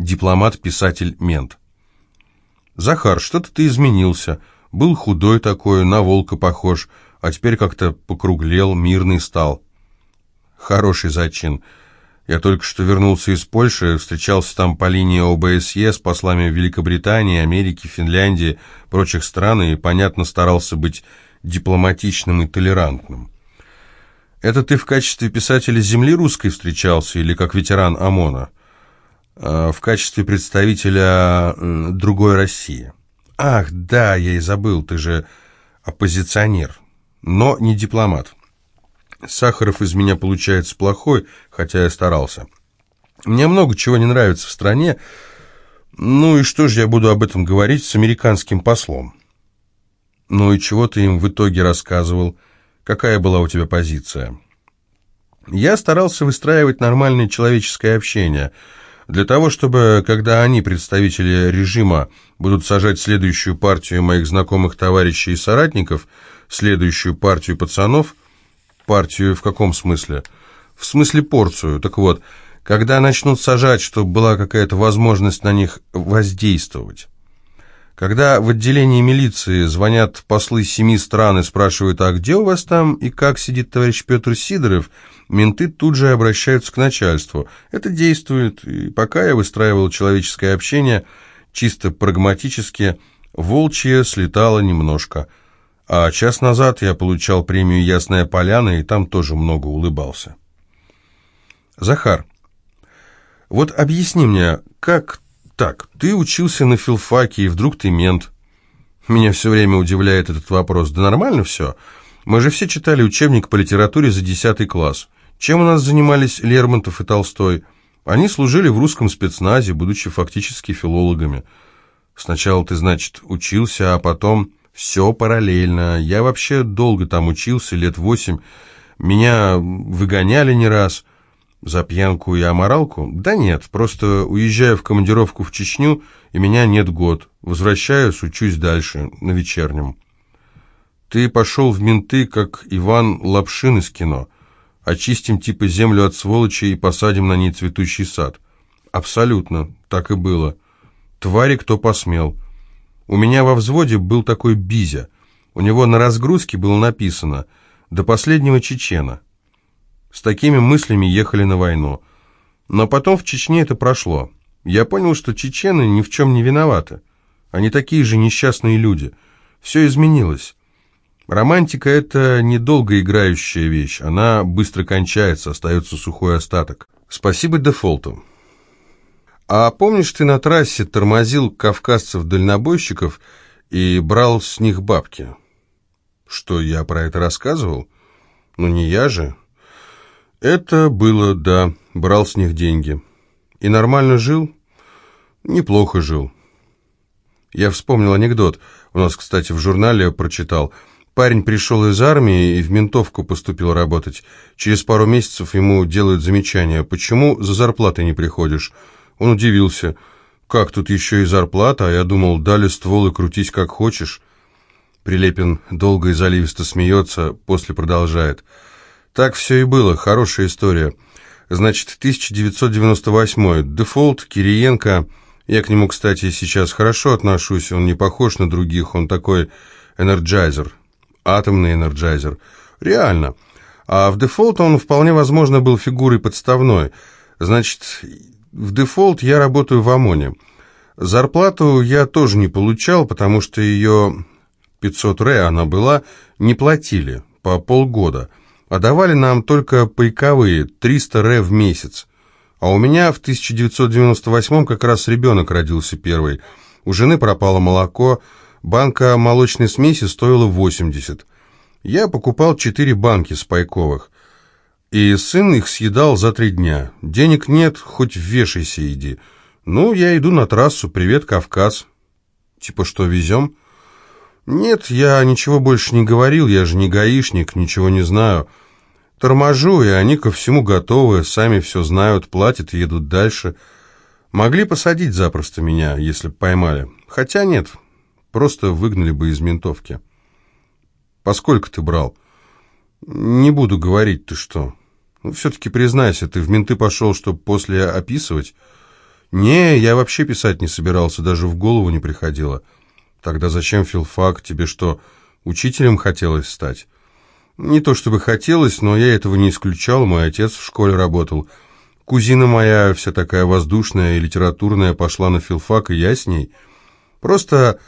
Дипломат, писатель, мент. «Захар, что-то ты изменился. Был худой такой, на волка похож, а теперь как-то покруглел, мирный стал». «Хороший зачин. Я только что вернулся из Польши, встречался там по линии ОБСЕ с послами Великобритании, Америки, Финляндии, прочих стран и, понятно, старался быть дипломатичным и толерантным. Это ты в качестве писателя земли русской встречался или как ветеран ОМОНа? А, в качестве представителя другой России. Ах, да, я и забыл, ты же оппозиционер, но не дипломат. Сахаров из меня получается плохой, хотя я старался. Мне много чего не нравится в стране, ну и что же я буду об этом говорить с американским послом? Ну и чего ты им в итоге рассказывал? Какая была у тебя позиция? Я старался выстраивать нормальное человеческое общение – для того, чтобы, когда они, представители режима, будут сажать следующую партию моих знакомых товарищей и соратников, следующую партию пацанов, партию в каком смысле? В смысле порцию. Так вот, когда начнут сажать, чтобы была какая-то возможность на них воздействовать. Когда в отделении милиции звонят послы семи стран и спрашивают, а где у вас там и как сидит товарищ Петр Сидоров – менты тут же обращаются к начальству. Это действует, и пока я выстраивал человеческое общение, чисто прагматически, волчье слетало немножко. А час назад я получал премию «Ясная поляна», и там тоже много улыбался. Захар, вот объясни мне, как так? Ты учился на филфаке, и вдруг ты мент. Меня все время удивляет этот вопрос. Да нормально все. Мы же все читали учебник по литературе за 10 класс. Чем у нас занимались Лермонтов и Толстой? Они служили в русском спецназе, будучи фактически филологами. Сначала ты, значит, учился, а потом все параллельно. Я вообще долго там учился, лет восемь. Меня выгоняли не раз за пьянку и аморалку. Да нет, просто уезжаю в командировку в Чечню, и меня нет год. Возвращаюсь, учусь дальше, на вечернем. Ты пошел в менты, как Иван Лапшин из кино – Очистим типа землю от сволочи и посадим на ней цветущий сад. Абсолютно, так и было. Твари кто посмел. У меня во взводе был такой Бизя. У него на разгрузке было написано «До последнего чечена». С такими мыслями ехали на войну. Но потом в Чечне это прошло. Я понял, что чечены ни в чем не виноваты. Они такие же несчастные люди. Все изменилось. Романтика – это недолго играющая вещь. Она быстро кончается, остается сухой остаток. Спасибо дефолту. А помнишь, ты на трассе тормозил кавказцев-дальнобойщиков и брал с них бабки? Что, я про это рассказывал? Ну, не я же. Это было, да, брал с них деньги. И нормально жил? Неплохо жил. Я вспомнил анекдот. У нас, кстати, в журнале прочитал – Парень пришел из армии и в ментовку поступил работать. Через пару месяцев ему делают замечание. «Почему за зарплатой не приходишь?» Он удивился. «Как тут еще и зарплата?» А я думал, дали ствол и крутись как хочешь. Прилепин долго и заливисто смеется, после продолжает. Так все и было, хорошая история. Значит, 1998 Дефолт, Кириенко. Я к нему, кстати, сейчас хорошо отношусь, он не похож на других, он такой энерджайзер, атомный энерджайзер. Реально. А в дефолт он вполне возможно был фигурой подставной. Значит, в дефолт я работаю в ОМОНе. Зарплату я тоже не получал, потому что ее 500 ре она была, не платили по полгода, а давали нам только пайковые 300 ре в месяц. А у меня в 1998 как раз ребенок родился первый. У жены пропало молоко, Банка молочной смеси стоила 80. Я покупал 4 банки спайковых. И сын их съедал за три дня. Денег нет, хоть вешайся иди. Ну, я иду на трассу, привет, Кавказ. Типа что, везем? Нет, я ничего больше не говорил, я же не гаишник, ничего не знаю. Торможу, и они ко всему готовы, сами все знают, платят и едут дальше. Могли посадить запросто меня, если поймали. Хотя нет, Просто выгнали бы из ментовки. Поскольку ты брал? Не буду говорить, ты что. Ну, все-таки признайся, ты в менты пошел, чтобы после описывать? «Не, я вообще писать не собирался, даже в голову не приходило». «Тогда зачем филфак? Тебе что, учителем хотелось стать?» «Не то чтобы хотелось, но я этого не исключал, мой отец в школе работал». Кузина моя, вся такая воздушная и литературная, пошла на филфак, и я с ней. Просто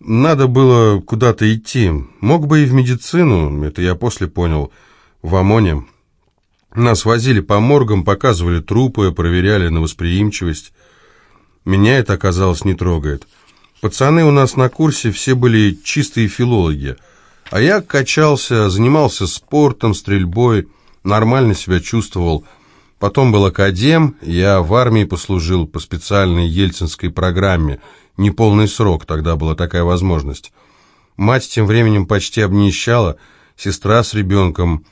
надо было куда-то идти. Мог бы и в медицину, это я после понял, в ОМОНе. Нас возили по моргам, показывали трупы, проверяли на восприимчивость. Меня это, оказалось, не трогает. Пацаны у нас на курсе все были чистые филологи. А я качался, занимался спортом, стрельбой, нормально себя чувствовал – Потом был академ, я в армии послужил по специальной ельцинской программе. Неполный срок, тогда была такая возможность. Мать тем временем почти обнищала, сестра с ребенком.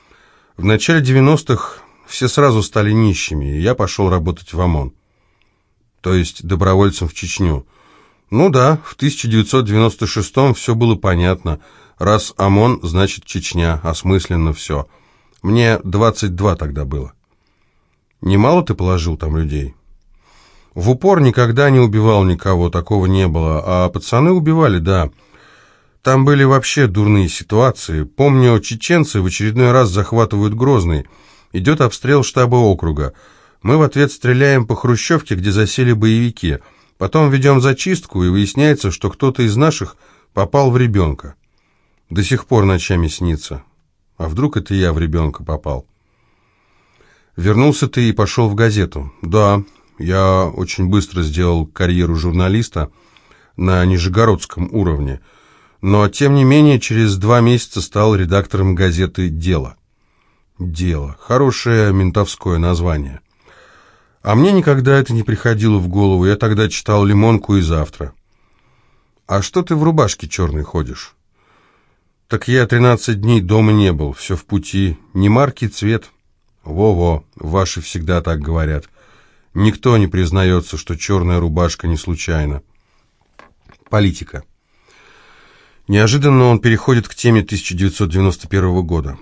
В начале 90-х все сразу стали нищими, и я пошел работать в ОМОН. То есть добровольцем в Чечню. Ну да, в 1996-м все было понятно. Раз ОМОН, значит Чечня, осмысленно все. Мне 22 тогда было. Немало ты положил там людей? В упор никогда не убивал никого, такого не было. А пацаны убивали, да. Там были вообще дурные ситуации. Помню, чеченцы в очередной раз захватывают Грозный. Идет обстрел штаба округа. Мы в ответ стреляем по хрущевке, где засели боевики. Потом ведем зачистку, и выясняется, что кто-то из наших попал в ребенка. До сих пор ночами снится. А вдруг это я в ребенка попал? Вернулся ты и пошел в газету. Да, я очень быстро сделал карьеру журналиста на нижегородском уровне, но, тем не менее, через два месяца стал редактором газеты «Дело». «Дело» — хорошее ментовское название. А мне никогда это не приходило в голову, я тогда читал «Лимонку» и «Завтра». «А что ты в рубашке черной ходишь?» «Так я тринадцать дней дома не был, все в пути, ни марки, цвет». Во-во, ваши всегда так говорят. Никто не признается, что черная рубашка не случайно. Политика. Неожиданно он переходит к теме 1991 года.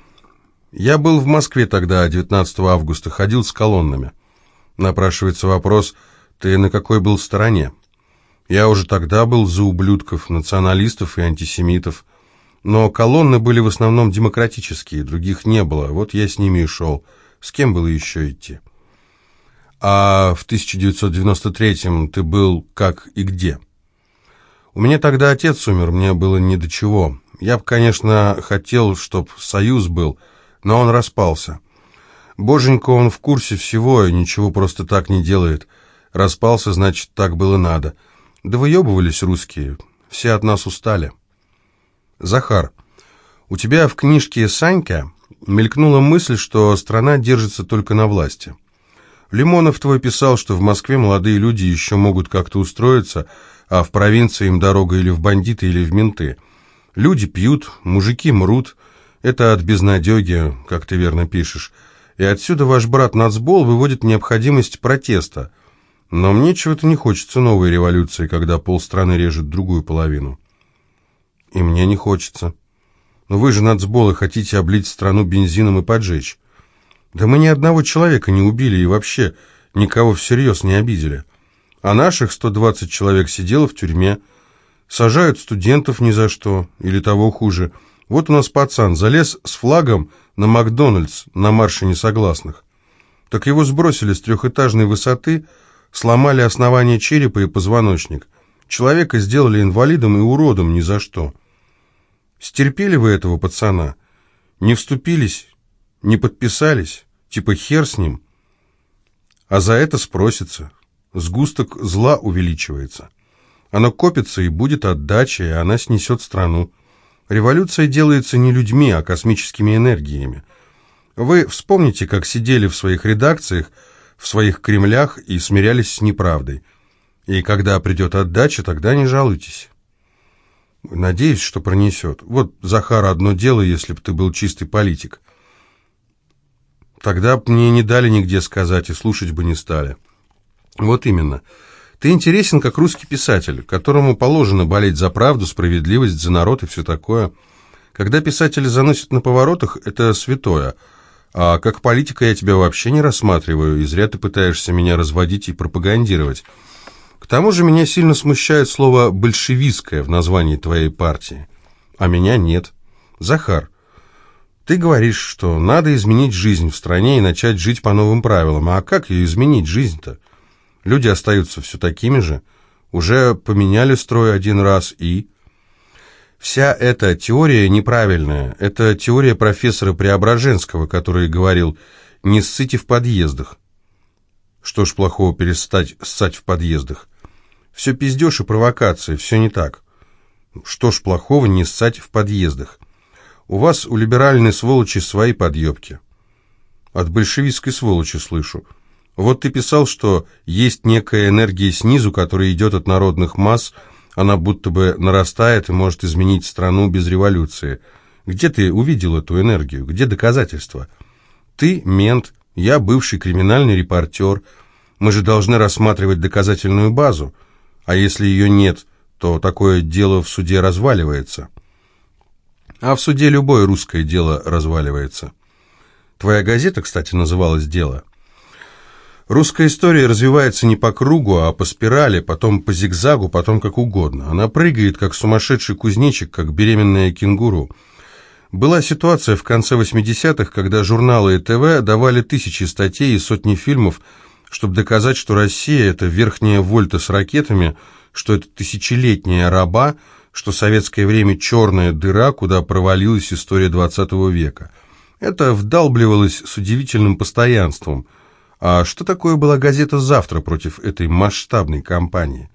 Я был в Москве тогда, 19 августа, ходил с колоннами. Напрашивается вопрос, ты на какой был стороне? Я уже тогда был за ублюдков, националистов и антисемитов. Но колонны были в основном демократические, других не было, вот я с ними и шел. С кем было еще идти? А в 1993-м ты был как и где? У меня тогда отец умер, мне было ни до чего. Я бы, конечно, хотел, чтоб союз был, но он распался. Боженька, он в курсе всего и ничего просто так не делает. Распался, значит, так было надо. Да выебывались русские, все от нас устали. Захар, у тебя в книжке «Санька» мелькнула мысль, что страна держится только на власти. Лимонов твой писал, что в Москве молодые люди еще могут как-то устроиться, а в провинции им дорога или в бандиты, или в менты. Люди пьют, мужики мрут. Это от безнадеги, как ты верно пишешь. И отсюда ваш брат Нацбол выводит необходимость протеста. Но мне чего-то не хочется новой революции, когда полстраны режет другую половину. И мне не хочется. Но вы же, нацболы, хотите облить страну бензином и поджечь. Да мы ни одного человека не убили и вообще никого всерьез не обидели. А наших 120 человек сидело в тюрьме. Сажают студентов ни за что, или того хуже. Вот у нас пацан залез с флагом на Макдональдс на марше несогласных. Так его сбросили с трехэтажной высоты, сломали основание черепа и позвоночник. Человека сделали инвалидом и уродом ни за что. Стерпели вы этого пацана? Не вступились? Не подписались? Типа хер с ним? А за это спросится. Сгусток зла увеличивается. Оно копится и будет отдача, и она снесет страну. Революция делается не людьми, а космическими энергиями. Вы вспомните, как сидели в своих редакциях, в своих кремлях и смирялись с неправдой. И когда придет отдача, тогда не жалуйтесь. Надеюсь, что пронесет. Вот, Захар, одно дело, если бы ты был чистый политик. Тогда б мне не дали нигде сказать и слушать бы не стали. Вот именно. Ты интересен как русский писатель, которому положено болеть за правду, справедливость, за народ и все такое. Когда писатели заносят на поворотах, это святое. А как политика я тебя вообще не рассматриваю, и зря ты пытаешься меня разводить и пропагандировать. К тому же меня сильно смущает слово «большевистское» в названии твоей партии. А меня нет. Захар, ты говоришь, что надо изменить жизнь в стране и начать жить по новым правилам. А как ее изменить, жизнь-то? Люди остаются все такими же. Уже поменяли строй один раз и... Вся эта теория неправильная. Это теория профессора Преображенского, который говорил «не ссыте в подъездах». Что ж плохого перестать ссать в подъездах? Все пиздеж и провокации, все не так. Что ж плохого не ссать в подъездах? У вас, у либеральной сволочи, свои подъебки. От большевистской сволочи слышу. Вот ты писал, что есть некая энергия снизу, которая идет от народных масс, она будто бы нарастает и может изменить страну без революции. Где ты увидел эту энергию? Где доказательства? Ты мент, я бывший криминальный репортер. Мы же должны рассматривать доказательную базу. А если ее нет, то такое дело в суде разваливается. А в суде любое русское дело разваливается. Твоя газета, кстати, называлась «Дело». Русская история развивается не по кругу, а по спирали, потом по зигзагу, потом как угодно. Она прыгает, как сумасшедший кузнечик, как беременная кенгуру. Была ситуация в конце 80-х, когда журналы и ТВ давали тысячи статей и сотни фильмов, чтобы доказать, что Россия – это верхняя вольта с ракетами, что это тысячелетняя раба, что советское время – черная дыра, куда провалилась история 20 века. Это вдалбливалось с удивительным постоянством – а что такое была газета «Завтра» против этой масштабной кампании?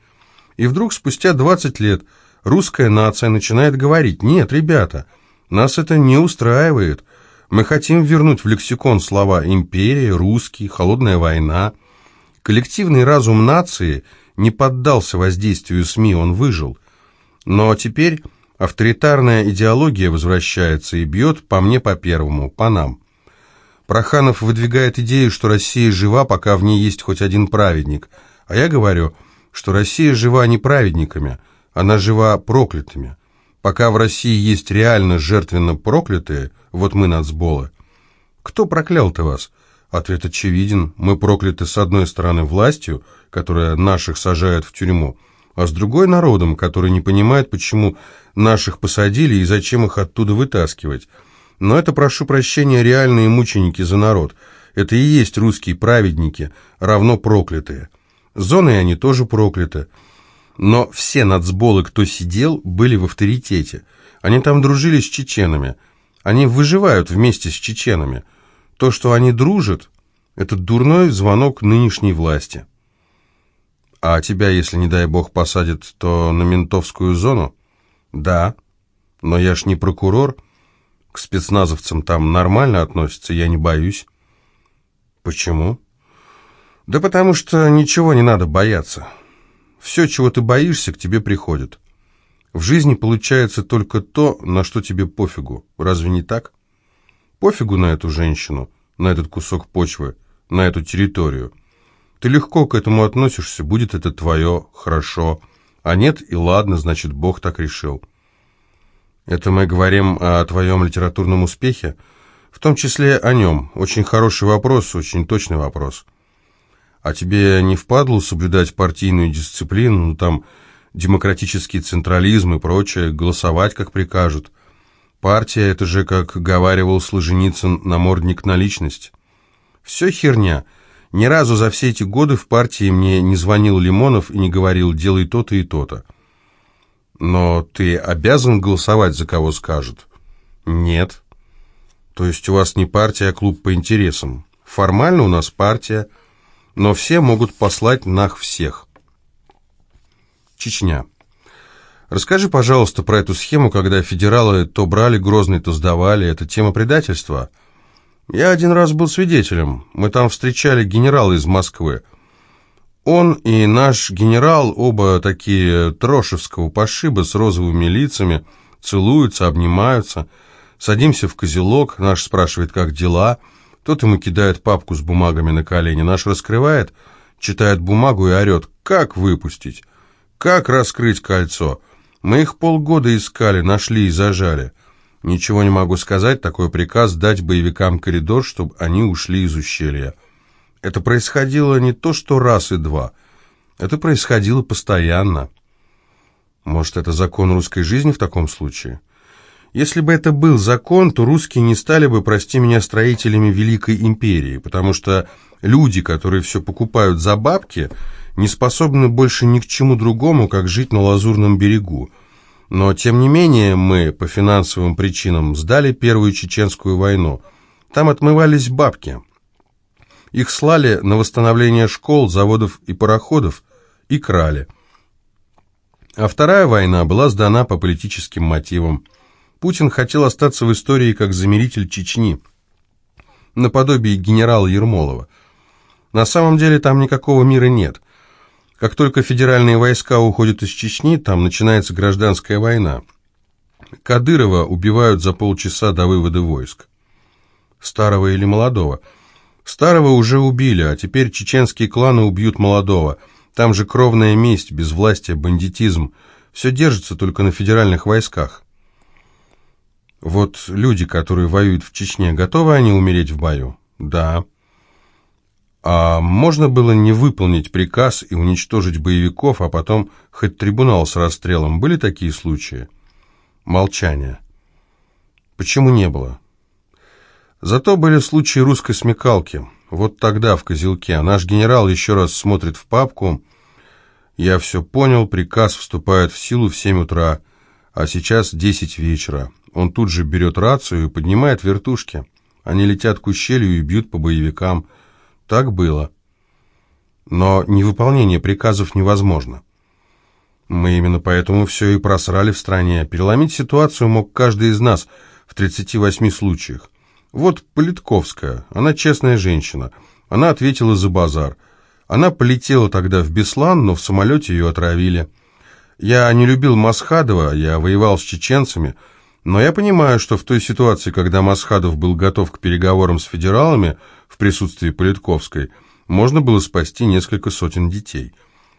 И вдруг, спустя 20 лет, русская нация начинает говорить, «Нет, ребята, нас это не устраивает. Мы хотим вернуть в лексикон слова «империя», «русский», «холодная война». Коллективный разум нации не поддался воздействию СМИ, он выжил. Но теперь авторитарная идеология возвращается и бьет по мне по первому, по нам. Проханов выдвигает идею, что Россия жива, пока в ней есть хоть один праведник. А я говорю, что Россия жива не праведниками, она жива проклятыми. Пока в России есть реально жертвенно проклятые, вот мы нацболы. Кто проклял-то вас? Ответ очевиден. Мы прокляты с одной стороны властью, которая наших сажает в тюрьму, а с другой народом, который не понимает, почему наших посадили и зачем их оттуда вытаскивать. Но это, прошу прощения, реальные мученики за народ. Это и есть русские праведники, равно проклятые. Зоны они тоже прокляты. Но все нацболы, кто сидел, были в авторитете. Они там дружили с чеченами. Они выживают вместе с чеченами. То, что они дружат, это дурной звонок нынешней власти. А тебя, если, не дай бог, посадят, то на ментовскую зону? Да. Но я ж не прокурор, к спецназовцам там нормально относятся, я не боюсь. Почему? Да потому что ничего не надо бояться. Все, чего ты боишься, к тебе приходит. В жизни получается только то, на что тебе пофигу. Разве не так? Пофигу на эту женщину, на этот кусок почвы, на эту территорию. Ты легко к этому относишься, будет это твое, хорошо. А нет, и ладно, значит, Бог так решил. Это мы говорим о твоем литературном успехе? В том числе о нем. Очень хороший вопрос, очень точный вопрос. А тебе не впадло соблюдать партийную дисциплину, ну там демократический централизм и прочее, голосовать как прикажут? Партия — это же, как говаривал Солженицын, намордник на личность. Все херня. Ни разу за все эти годы в партии мне не звонил Лимонов и не говорил «делай то-то и то-то». Но ты обязан голосовать за кого скажут? Нет. То есть у вас не партия, а клуб по интересам. Формально у нас партия, но все могут послать нах всех. Чечня. Расскажи, пожалуйста, про эту схему, когда федералы то брали Грозный, то сдавали. Это тема предательства? Я один раз был свидетелем. Мы там встречали генерала из Москвы. Он и наш генерал, оба такие трошевского пошиба с розовыми лицами, целуются, обнимаются. Садимся в козелок, наш спрашивает, как дела. Тот ему кидает папку с бумагами на колени, наш раскрывает, читает бумагу и орет, как выпустить, как раскрыть кольцо. Мы их полгода искали, нашли и зажали. Ничего не могу сказать, такой приказ дать боевикам коридор, чтобы они ушли из ущелья. Это происходило не то что раз и два, это происходило постоянно. Может, это закон русской жизни в таком случае? Если бы это был закон, то русские не стали бы, прости меня, строителями Великой Империи, потому что люди, которые все покупают за бабки, не способны больше ни к чему другому, как жить на Лазурном берегу. Но, тем не менее, мы, по финансовым причинам, сдали Первую Чеченскую войну. Там отмывались бабки. Их слали на восстановление школ, заводов и пароходов и крали. А Вторая война была сдана по политическим мотивам. Путин хотел остаться в истории как замеритель Чечни, наподобие генерала Ермолова. На самом деле там никакого мира нет. Как только федеральные войска уходят из Чечни, там начинается гражданская война. Кадырова убивают за полчаса до вывода войск. Старого или молодого – Старого уже убили, а теперь чеченские кланы убьют молодого. Там же кровная месть, безвластие, бандитизм. Все держится только на федеральных войсках. Вот люди, которые воюют в Чечне, готовы они умереть в бою? Да. А можно было не выполнить приказ и уничтожить боевиков, а потом хоть трибунал с расстрелом? Были такие случаи? Молчание. Почему не было? Зато были случаи русской смекалки. Вот тогда в Козелке наш генерал еще раз смотрит в папку. Я все понял, приказ вступает в силу в 7 утра, а сейчас 10 вечера. Он тут же берет рацию и поднимает вертушки. Они летят к ущелью и бьют по боевикам. Так было. Но невыполнение приказов невозможно. Мы именно поэтому все и просрали в стране. Переломить ситуацию мог каждый из нас в 38 случаях. Вот Политковская, она честная женщина. Она ответила за базар. Она полетела тогда в Беслан, но в самолете ее отравили. Я не любил Масхадова, я воевал с чеченцами, но я понимаю, что в той ситуации, когда Масхадов был готов к переговорам с федералами в присутствии Политковской, можно было спасти несколько сотен детей.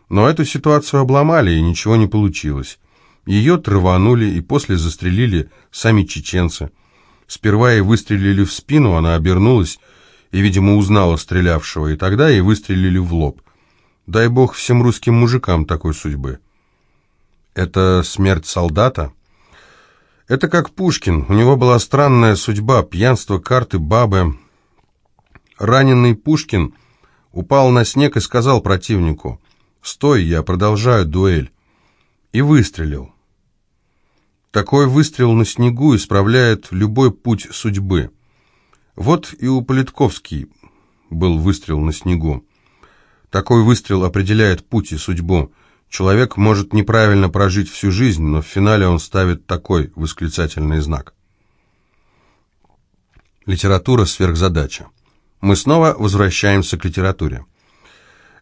Но эту ситуацию обломали, и ничего не получилось. Ее траванули и после застрелили сами чеченцы. Сперва ей выстрелили в спину, она обернулась и, видимо, узнала стрелявшего, и тогда ей выстрелили в лоб. Дай бог всем русским мужикам такой судьбы. Это смерть солдата? Это как Пушкин. У него была странная судьба, пьянство, карты, бабы. Раненый Пушкин упал на снег и сказал противнику, «Стой, я продолжаю дуэль». И выстрелил. Такой выстрел на снегу исправляет любой путь судьбы. Вот и у Политковский был выстрел на снегу. Такой выстрел определяет путь и судьбу. Человек может неправильно прожить всю жизнь, но в финале он ставит такой восклицательный знак. Литература – сверхзадача. Мы снова возвращаемся к литературе.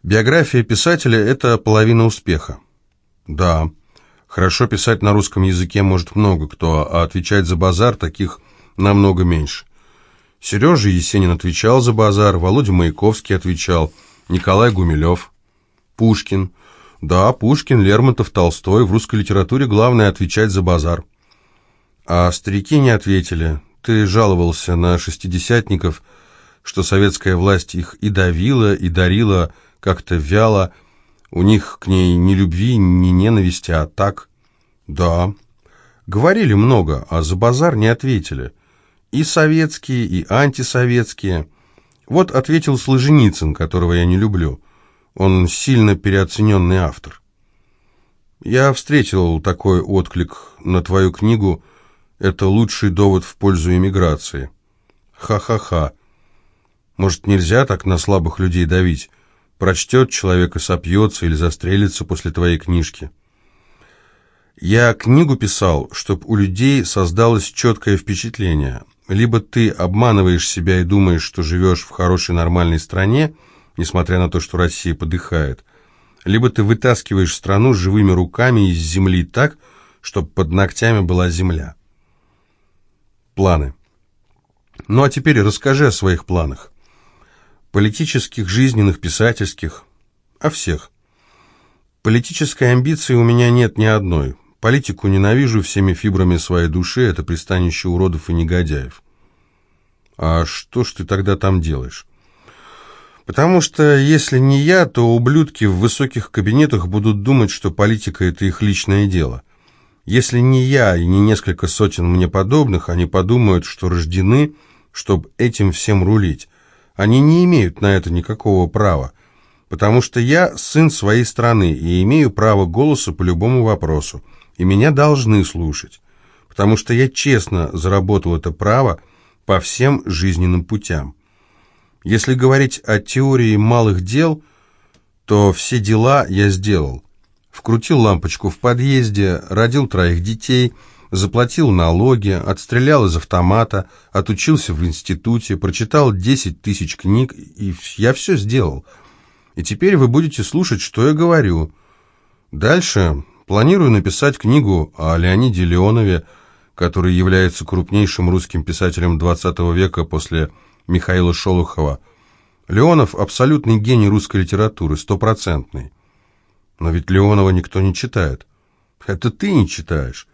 Биография писателя – это половина успеха. Да, Хорошо писать на русском языке может много кто, а отвечать за базар таких намного меньше. Сережа Есенин отвечал за базар, Володя Маяковский отвечал, Николай Гумилев, Пушкин. Да, Пушкин, Лермонтов, Толстой. В русской литературе главное отвечать за базар. А старики не ответили. Ты жаловался на шестидесятников, что советская власть их и давила, и дарила как-то вяло, у них к ней ни любви, ни ненависти, а так... Да. Говорили много, а за базар не ответили. И советские, и антисоветские. Вот ответил Сложеницын, которого я не люблю. Он сильно переоцененный автор. Я встретил такой отклик на твою книгу «Это лучший довод в пользу иммиграции». Ха-ха-ха. Может, нельзя так на слабых людей давить? Прочтет человек и сопьется или застрелится после твоей книжки. Я книгу писал, чтобы у людей создалось четкое впечатление. Либо ты обманываешь себя и думаешь, что живешь в хорошей нормальной стране, несмотря на то, что Россия подыхает, либо ты вытаскиваешь страну живыми руками из земли так, чтобы под ногтями была земля. Планы. Ну а теперь расскажи о своих планах. Политических, жизненных, писательских. О всех. Политической амбиции у меня нет ни одной. Политику ненавижу всеми фибрами своей души, это пристанище уродов и негодяев. А что ж ты тогда там делаешь? Потому что если не я, то ублюдки в высоких кабинетах будут думать, что политика – это их личное дело. Если не я и не несколько сотен мне подобных, они подумают, что рождены, чтобы этим всем рулить. Они не имеют на это никакого права, потому что я сын своей страны и имею право голоса по любому вопросу, и меня должны слушать, потому что я честно заработал это право по всем жизненным путям. Если говорить о теории малых дел, то все дела я сделал. Вкрутил лампочку в подъезде, родил троих детей, заплатил налоги, отстрелял из автомата, отучился в институте, прочитал 10 тысяч книг, и я все сделал. И теперь вы будете слушать, что я говорю. Дальше планирую написать книгу о Леониде Леонове, который является крупнейшим русским писателем XX века после Михаила Шолохова. Леонов – абсолютный гений русской литературы, стопроцентный. Но ведь Леонова никто не читает. Это ты не читаешь.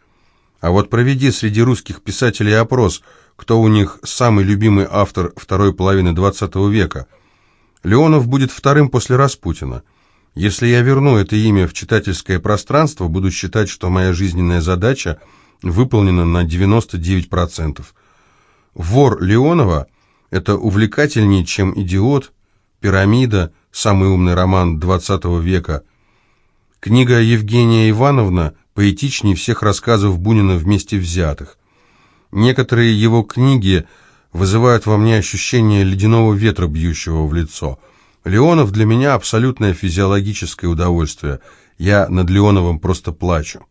А вот проведи среди русских писателей опрос, кто у них самый любимый автор второй половины XX века. Леонов будет вторым после Распутина. Если я верну это имя в читательское пространство, буду считать, что моя жизненная задача выполнена на 99%. Вор Леонова – это увлекательнее, чем «Идиот», «Пирамида», самый умный роман XX века. Книга Евгения Ивановна поэтичнее всех рассказов Бунина вместе взятых. Некоторые его книги вызывают во мне ощущение ледяного ветра, бьющего в лицо. Леонов для меня абсолютное физиологическое удовольствие. Я над Леоновым просто плачу.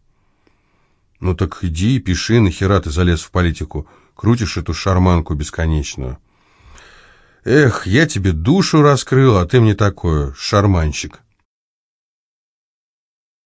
Ну так иди и пиши, нахера ты залез в политику. Крутишь эту шарманку бесконечную. Эх, я тебе душу раскрыл, а ты мне такое, шарманщик.